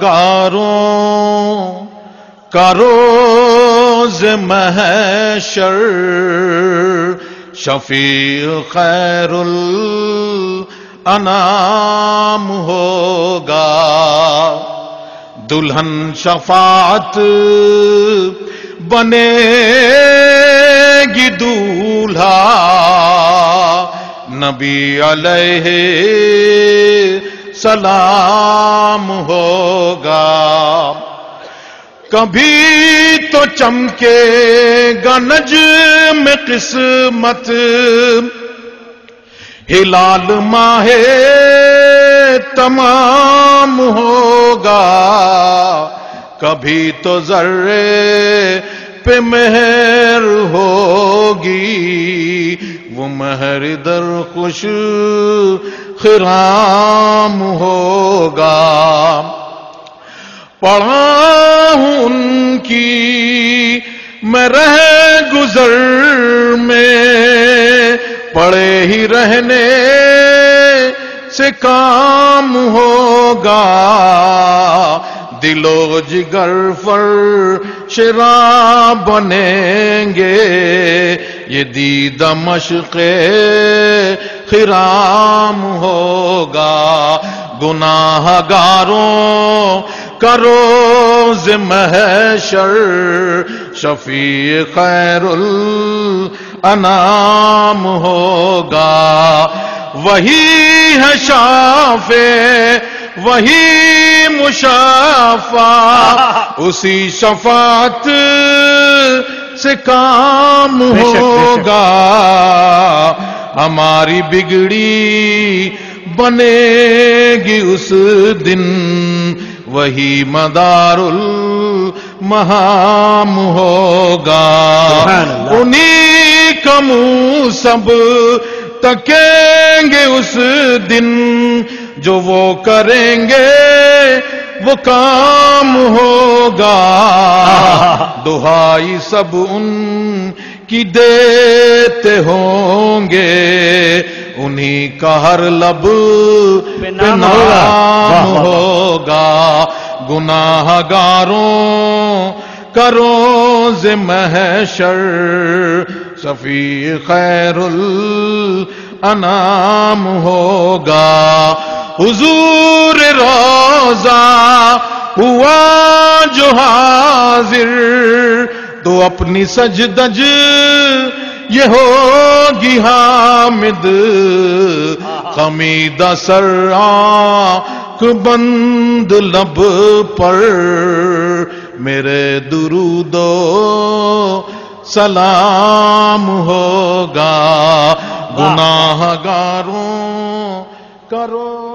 گاروں کا روز محشر، شفیع خیر الانام ہوگا۔ دلہن شفاعت بنے گی دولہا۔ نبی علیہ سلام ہوگا۔ کبھی تو چمکے گنج میں قسمت۔ ہلال ماہ تمام ہوگا۔ کبھی تو ذرے پہ مہر ہوگی۔ وہ مہر در خوش خرام ہوگا۔ پڑھا ہوں ان کی، میں رہ گزر میں۔ پڑے ہی رہنے سے کام ہوگا۔ دلو جگر فر شرا بنیں گے۔ یہ دید مشق خرام ہوگا گناہ گاروں کروز محشر، شفیع خیر الانام ہوگا۔ وہی ہے شافے وہی مشافہ، اسی شفاعت سے کام ہوگا۔ ہماری بگڑی بنے گی اس دن۔ وہی مدار المہام ہوگا انہیں کا منہ سب تکیں گے اس دن۔ جو وہ کریں گے وہ کام ہوگا۔ دہائی سب ان کی دیتے ہوں گے انہیں کا ہر لب نام ہوگا۔ گناہ گاروں کروز محشر صفی خیر الانام ہوگا۔ حضور روزہ ہوا جو حاضر تو اپنی سجدج، یہ ہوگی حامد۔ خمیدہ سر آنکھ بند لب پر۔ میرے درودو، سلام ہوگا۔ گناہ گاروں کرو۔